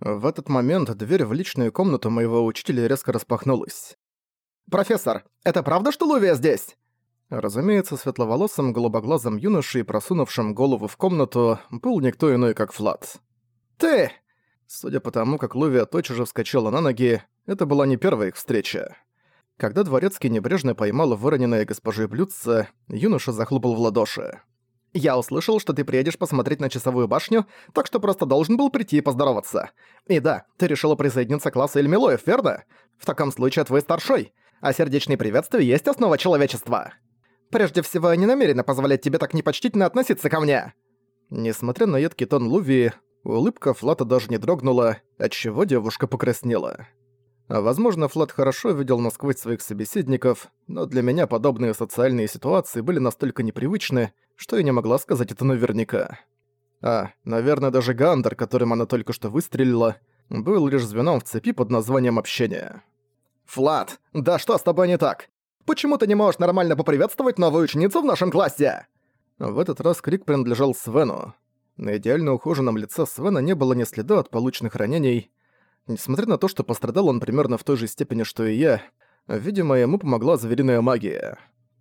В этот момент дверь в личную комнату моего учителя резко распахнулась. «Профессор, это правда, что Лувия здесь?» Разумеется, светловолосым голубоглазым юношей, просунувшим голову в комнату, был никто иной, как Флат. «Ты!» Судя по тому, как Лувия тотчас же вскочила на ноги, это была не первая их встреча. Когда Дворецкий небрежно поймал выроненное госпожей блюдце, юноша захлопал в ладоши. «Я услышал, что ты приедешь посмотреть на часовую башню, так что просто должен был прийти и поздороваться. И да, ты решила присоединиться к классу Эльмилоев, верно? В таком случае твой старшой, а сердечные приветствия есть основа человечества. Прежде всего, я не намерена позволять тебе так непочтительно относиться ко мне». Несмотря на едкий тон Луви, улыбка Флата даже не дрогнула, отчего девушка покраснела. Возможно, Флат хорошо видел насквозь своих собеседников, но для меня подобные социальные ситуации были настолько непривычны, что я не могла сказать это наверняка. А, наверное, даже Гандер, которым она только что выстрелила, был лишь звеном в цепи под названием «Общение». «Флат, да что с тобой не так? Почему ты не можешь нормально поприветствовать новую ученицу в нашем классе?» В этот раз крик принадлежал Свену. На идеально ухоженном лице Свена не было ни следа от полученных ранений, Несмотря на то, что пострадал он примерно в той же степени, что и я, видимо, ему помогла звериная магия.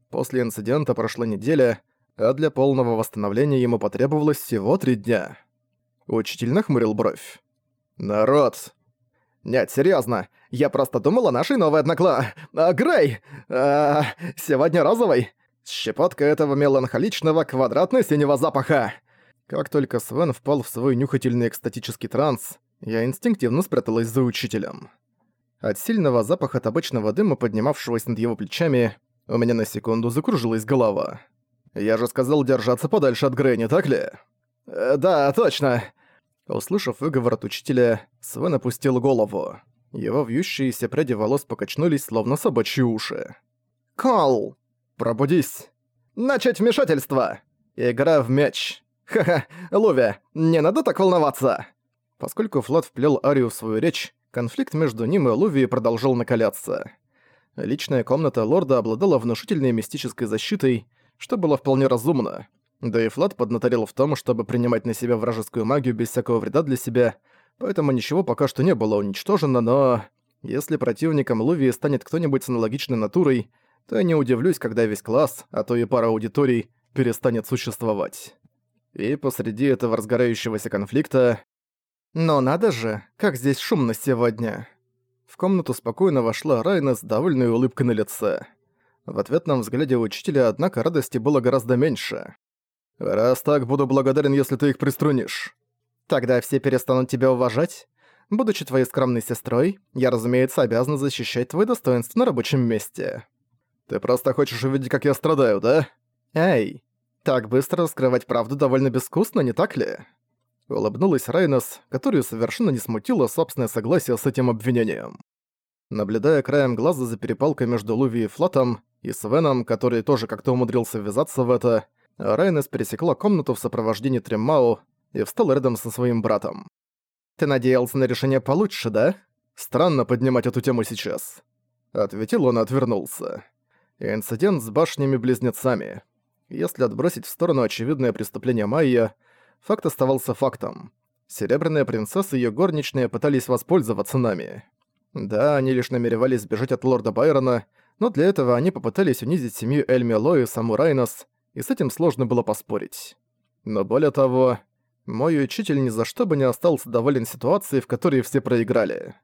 После инцидента прошла неделя, а для полного восстановления ему потребовалось всего три дня. Учитель нахмурил бровь. «Народ!» «Нет, серьезно, я просто думал о нашей новой однокла... А, Грей! А, сегодня розовый. Щепотка этого меланхоличного квадратно-синего запаха!» Как только Свен впал в свой нюхательный экстатический транс, я инстинктивно спряталась за учителем. От сильного запаха табачного дыма, поднимавшегося над его плечами, у меня на секунду закружилась голова. «Я же сказал держаться подальше от Грей, так ли?» э, «Да, точно!» Услышав выговор от учителя, Свен опустил голову. Его вьющиеся пряди волос покачнулись, словно собачьи уши. «Кол!» «Пробудись!» «Начать вмешательство!» «Игра в мяч!» «Ха-ха, Луви, не надо так волноваться!» Поскольку Флот вплел Арию в свою речь, конфликт между ним и Луви продолжал накаляться. Личная комната лорда обладала внушительной мистической защитой, что было вполне разумно. Да и Флат поднаторил в том, чтобы принимать на себя вражескую магию без всякого вреда для себя, поэтому ничего пока что не было уничтожено, но... Если противником Луви станет кто-нибудь с аналогичной натурой, то я не удивлюсь, когда весь класс, а то и пара аудиторий, перестанет существовать. И посреди этого разгорающегося конфликта но надо же, как здесь шумно сегодня. В комнату спокойно вошла Райна с довольной улыбкой на лице. В ответном взгляде учителя, однако, радости было гораздо меньше. «Раз так, буду благодарен, если ты их приструнишь». «Тогда все перестанут тебя уважать? Будучи твоей скромной сестрой, я, разумеется, обязана защищать твое достоинство на рабочем месте». «Ты просто хочешь увидеть, как я страдаю, да?» «Эй, так быстро раскрывать правду довольно безвкусно, не так ли?» Улыбнулась Райнос, которую совершенно не смутило собственное согласие с этим обвинением. Наблюдая краем глаза за перепалкой между Луви и Флатом, и Свеном, который тоже как-то умудрился ввязаться в это, Райнес пересекла комнату в сопровождении Треммау и встала рядом со своим братом. «Ты надеялся на решение получше, да?» «Странно поднимать эту тему сейчас», — ответил он и отвернулся. Инцидент с башнями-близнецами. Если отбросить в сторону очевидное преступление Майя, факт оставался фактом. Серебряная принцесса и её горничные пытались воспользоваться нами. Да, они лишь намеревались сбежать от лорда Байрона, но для этого они попытались унизить семью Эльми Ло и саму Райнос, и с этим сложно было поспорить. Но более того, мой учитель ни за что бы не остался доволен ситуацией, в которой все проиграли.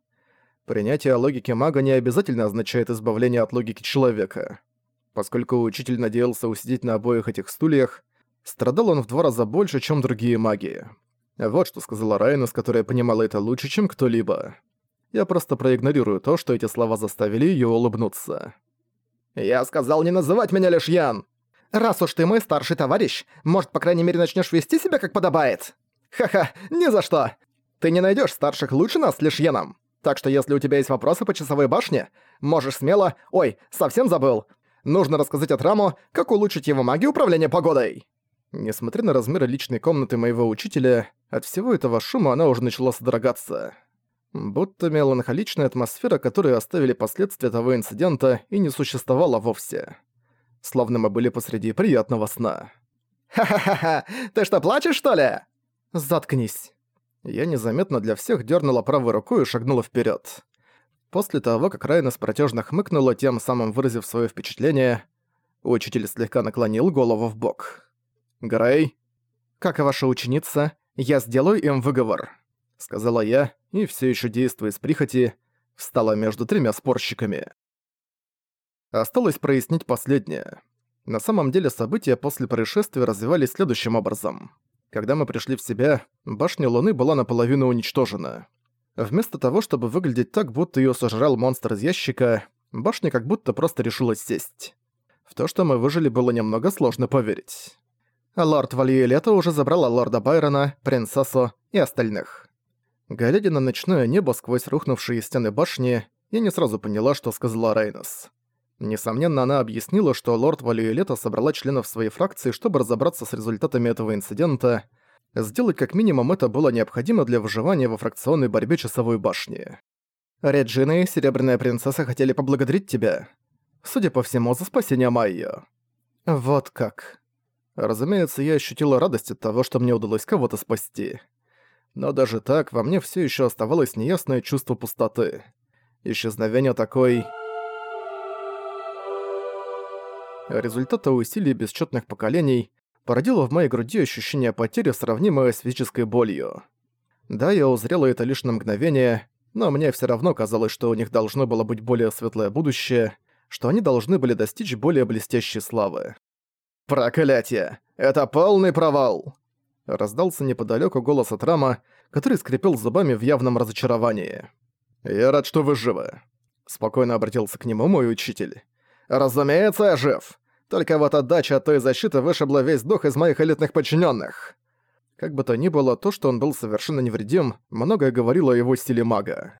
Принятие логики мага не обязательно означает избавление от логики человека. Поскольку учитель надеялся усидеть на обоих этих стульях, Страдал он в два раза больше, чем другие маги. Вот что сказала Райнес, которая понимала это лучше, чем кто-либо. Я просто проигнорирую то, что эти слова заставили её улыбнуться. «Я сказал не называть меня лишь Ян! Раз уж ты мой старший товарищ, может, по крайней мере, начнёшь вести себя как подобает? Ха-ха, ни за что! Ты не найдёшь старших лучше нас лишь Яном. Так что если у тебя есть вопросы по часовой башне, можешь смело... Ой, совсем забыл. Нужно рассказать Атраму, как улучшить его магию управления погодой». Несмотря на размеры личной комнаты моего учителя, от всего этого шума она уже начала содрогаться. Будто меланхоличная атмосфера, которую оставили последствия того инцидента, и не существовала вовсе. Словно мы были посреди приятного сна. «Ха-ха-ха! Ты что, плачешь, что ли?» «Заткнись». Я незаметно для всех дернула правой рукой и шагнула вперед. После того, как Райнес протяжно хмыкнула, тем самым выразив свое впечатление, учитель слегка наклонил голову в бок. «Грей, как и ваша ученица, я сделаю им выговор», — сказала я, и все еще действуя с прихоти, встала между тремя спорщиками. Осталось прояснить последнее. На самом деле события после происшествия развивались следующим образом. Когда мы пришли в себя, башня Луны была наполовину уничтожена. Вместо того, чтобы выглядеть так, будто её сожрал монстр из ящика, башня как будто просто решила сесть. В то, что мы выжили, было немного сложно поверить. Лорд Вальюэлета уже забрала лорда Байрона, принцессу и остальных. Глядя на ночное небо сквозь рухнувшие стены башни, я не сразу поняла, что сказала Рейнос. Несомненно, она объяснила, что лорд Валюэлета собрала членов своей фракции, чтобы разобраться с результатами этого инцидента. Сделать как минимум это было необходимо для выживания во фракционной борьбе Часовой башни. Реджина и Серебряная Принцесса хотели поблагодарить тебя. Судя по всему, за спасение Майо. Вот как. Разумеется, я ощутила радость от того, что мне удалось кого-то спасти. Но даже так, во мне все еще оставалось неясное чувство пустоты. Исчезновение такой... Результата усилий бесчетных поколений породило в моей груди ощущение потери, сравнимое с физической болью. Да, я узрела это лишь на мгновение, но мне все равно казалось, что у них должно было быть более светлое будущее, что они должны были достичь более блестящей славы. «Проклятие! Это полный провал!» Раздался неподалеку голос от Рама, который скрипел зубами в явном разочаровании. «Я рад, что вы живы», — спокойно обратился к нему мой учитель. «Разумеется, я жив. Только вот отдача от той защиты вышибла весь дух из моих элитных подчиненных. Как бы то ни было, то, что он был совершенно невредим, многое говорило о его стиле мага.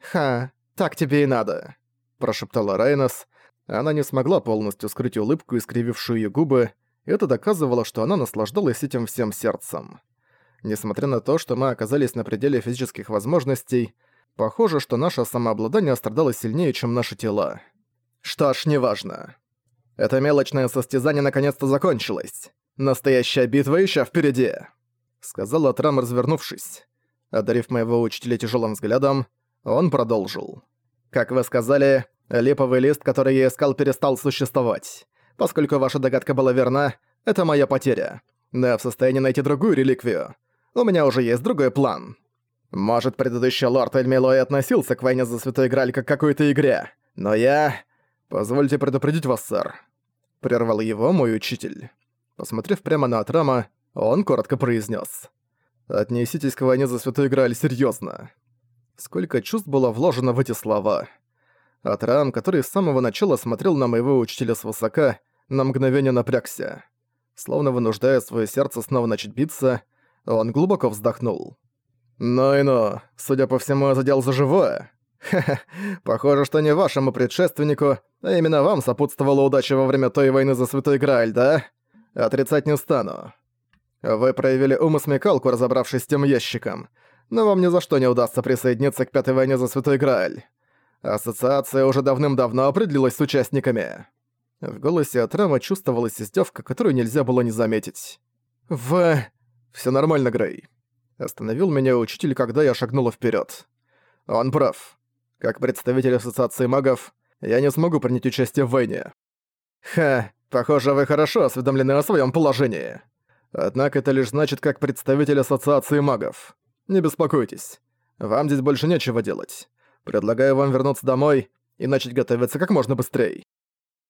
«Ха, так тебе и надо», – прошептала Райнос. Она не смогла полностью скрыть улыбку, искривившую ее губы, это доказывало, что она наслаждалась этим всем сердцем. Несмотря на то, что мы оказались на пределе физических возможностей, похоже, что наше самообладание страдало сильнее, чем наши тела. Что ж, неважно. Это мелочное состязание наконец-то закончилось. Настоящая битва еще впереди, сказал Трам, развернувшись. Одарив моего учителя тяжелым взглядом, он продолжил. Как вы сказали, липовый лист, который я искал, перестал существовать. Поскольку ваша догадка была верна, это моя потеря. Но я в состоянии найти другую реликвию. У меня уже есть другой план. Может, предыдущий лорд Эльмилой относился к войне за Святой Граль как к какой-то игре, но я... «Позвольте предупредить вас, сэр», — прервал его мой учитель. Посмотрев прямо на Атрама, он коротко произнес: «Отнеситесь к войне за Святой Грааль серьезно. Сколько чувств было вложено в эти слова. Атрам, который с самого начала смотрел на моего учителя свысока, на мгновение напрягся. Словно вынуждая свое сердце снова начать биться, он глубоко вздохнул. «Ну и ну, судя по всему, я задел за живое. Похоже, что не вашему предшественнику, а именно вам сопутствовала удача во время той войны за Святой Грааль, да? Отрицать не стану. Вы проявили ум и смекалку, разобравшись с тем ящиком, но вам ни за что не удастся присоединиться к Пятой войне за Святой Грааль. Ассоциация уже давным-давно определилась с участниками. В голосе Атрама чувствовалась издевка, которую нельзя было не заметить. «В... Всё нормально, Грей». Остановил меня учитель, когда я шагнула вперед. Он прав. Как представитель Ассоциации магов, я не смогу принять участие в войне. Ха, похоже, вы хорошо осведомлены о своем положении. Однако это лишь значит, как представитель Ассоциации магов. Не беспокойтесь. Вам здесь больше нечего делать. Предлагаю вам вернуться домой и начать готовиться как можно быстрее.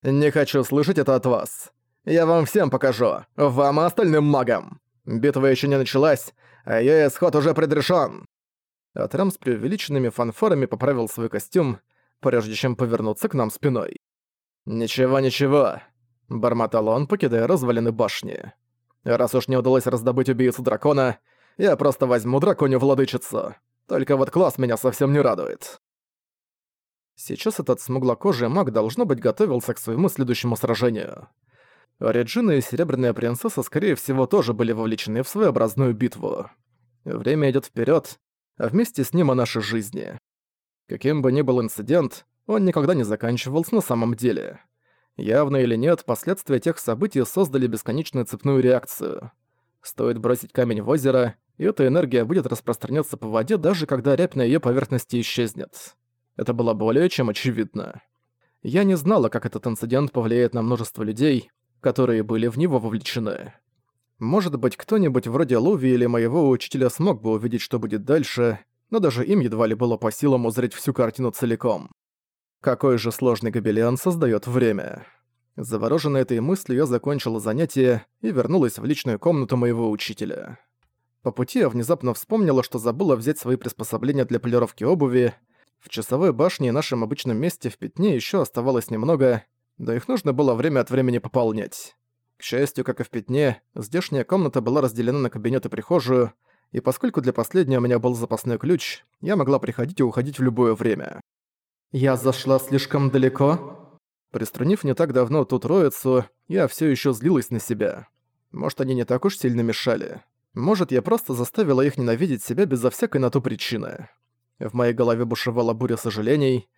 Не хочу слышать это от вас. Я вам всем покажу. Вам и остальным магам. Битва еще не началась, а её исход уже предрешен. Атрам с преувеличенными фанфорами поправил свой костюм, прежде чем повернуться к нам спиной. «Ничего, ничего», — бормотал он, покидая развалины башни. «Раз уж не удалось раздобыть убийцу дракона, я просто возьму драконью владычицу. Только вот класс меня совсем не радует». Сейчас этот смуглокожий маг, должно быть, готовился к своему следующему сражению. Реджина и Серебряная Принцесса, скорее всего, тоже были вовлечены в своеобразную битву. Время идет вперед, а вместе с ним о нашей жизни. Каким бы ни был инцидент, он никогда не заканчивался на самом деле. Явно или нет, последствия тех событий создали бесконечную цепную реакцию. Стоит бросить камень в озеро, и эта энергия будет распространяться по воде, даже когда рябь на её поверхности исчезнет. Это было более чем очевидно. Я не знала, как этот инцидент повлияет на множество людей, которые были в него вовлечены. Может быть, кто-нибудь вроде Луви или моего учителя смог бы увидеть, что будет дальше, но даже им едва ли было по силам узреть всю картину целиком. Какой же сложный гобелен создает время. Завороженной этой мыслью я закончила занятие и вернулась в личную комнату моего учителя. По пути я внезапно вспомнила, что забыла взять свои приспособления для полировки обуви. В часовой башне и нашем обычном месте в пятне еще оставалось немного, да их нужно было время от времени пополнять. К счастью, как и в пятне, здешняя комната была разделена на кабинет и прихожую, и поскольку для последнего у меня был запасной ключ, я могла приходить и уходить в любое время. «Я зашла слишком далеко?» Приструнив не так давно ту троицу, я все еще злилась на себя. Может, они не так уж сильно мешали. Может, я просто заставила их ненавидеть себя безо всякой на то причины. В моей голове бушевала буря сожалений.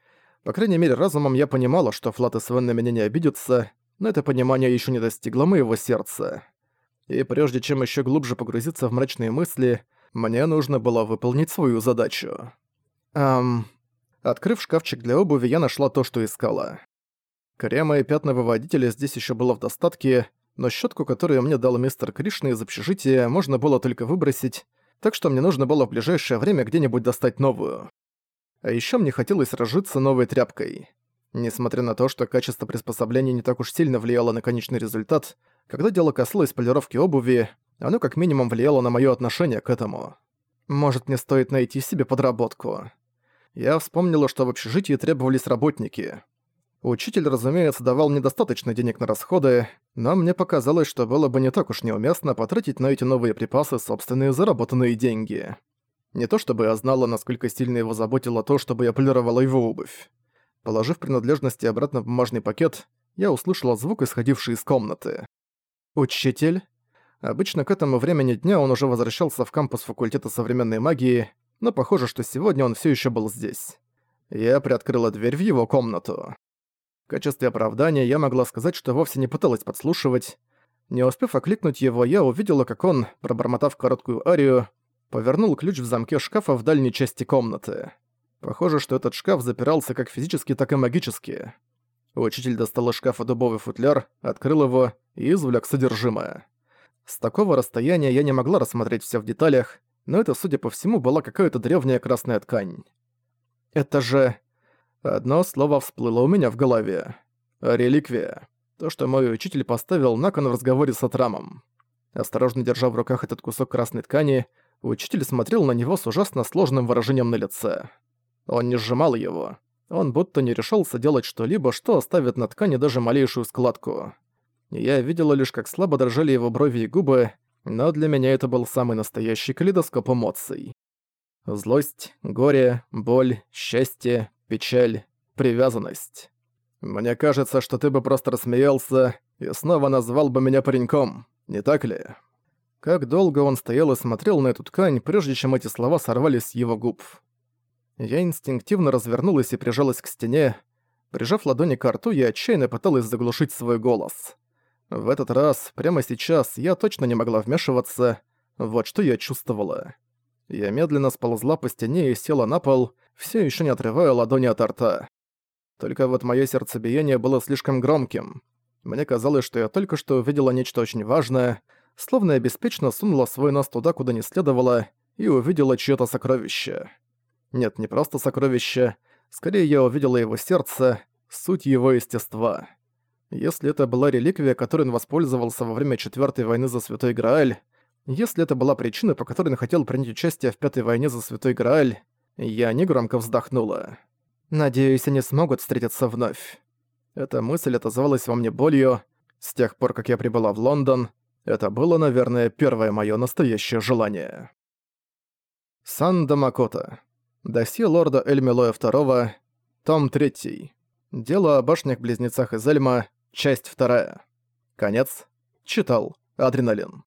По крайней мере, разумом я понимала, что Флат и Свен на меня не обидятся, но это понимание еще не достигло моего сердца. И прежде чем еще глубже погрузиться в мрачные мысли, мне нужно было выполнить свою задачу. Эм... Открыв шкафчик для обуви, я нашла то, что искала. Крема и пятна-выводителя здесь еще было в достатке, но щетку, которую мне дал мистер Кришна из общежития, можно было только выбросить, так что мне нужно было в ближайшее время где-нибудь достать новую. А еще мне хотелось разжиться новой тряпкой. Несмотря на то, что качество приспособления не так уж сильно влияло на конечный результат, когда дело касалось полировки обуви, оно как минимум влияло на моё отношение к этому. Может, мне стоит найти себе подработку. Я вспомнила, что в общежитии требовались работники. Учитель, разумеется, давал мне достаточно денег на расходы, но мне показалось, что было бы не так уж неуместно потратить на эти новые припасы собственные заработанные деньги. Не то чтобы я знала, насколько сильно его заботило то, чтобы я полировала его обувь. Положив принадлежности обратно в бумажный пакет, я услышала звук, исходивший из комнаты. «Учитель?» Обычно к этому времени дня он уже возвращался в кампус факультета современной магии, но похоже, что сегодня он все еще был здесь. Я приоткрыла дверь в его комнату. В качестве оправдания я могла сказать, что вовсе не пыталась подслушивать. Не успев окликнуть его, я увидела, как он, пробормотав короткую арию, повернул ключ в замке шкафа в дальней части комнаты. Похоже, что этот шкаф запирался как физически, так и магически. Учитель достал из шкафа дубовый футляр, открыл его и извлек содержимое. С такого расстояния я не могла рассмотреть все в деталях, но это, судя по всему, была какая-то древняя красная ткань. Это же... Одно слово всплыло у меня в голове. Реликвия. То, что мой учитель поставил на кон в разговоре с Атрамом. Осторожно держа в руках этот кусок красной ткани, учитель смотрел на него с ужасно сложным выражением на лице. Он не сжимал его. Он будто не решался делать что-либо, что оставит на ткани даже малейшую складку. Я видела лишь, как слабо дрожали его брови и губы, но для меня это был самый настоящий калейдоскоп эмоций. Злость, горе, боль, счастье, печаль, привязанность. Мне кажется, что ты бы просто рассмеялся и снова назвал бы меня пареньком, не так ли? Как долго он стоял и смотрел на эту ткань, прежде чем эти слова сорвались с его губ. Я инстинктивно развернулась и прижалась к стене. Прижав ладони к рту, я отчаянно пыталась заглушить свой голос. В этот раз, прямо сейчас, я точно не могла вмешиваться. Вот что я чувствовала. Я медленно сползла по стене и села на пол, все еще не отрывая ладони от рта. Только вот мое сердцебиение было слишком громким. Мне казалось, что я только что увидела нечто очень важное, словно я беспечно сунула свой нос туда, куда не следовало, и увидела чьё-то сокровище. Нет, не просто сокровище, скорее я увидела его сердце, суть его естества. Если это была реликвия, которой он воспользовался во время Четвёртой войны за Святой Грааль, если это была причина, по которой он хотел принять участие в Пятой войне за Святой Грааль, я негромко вздохнула. Надеюсь, они смогут встретиться вновь. Эта мысль отозвалась во мне болью. С тех пор, как я прибыла в Лондон, это было, наверное, первое моё настоящее желание. Санда Макота. Досье лорда Эльмилоя II. Том 3. Дело о башнях-близнецах из Эльма. Часть 2. Конец. Читал. Адреналин.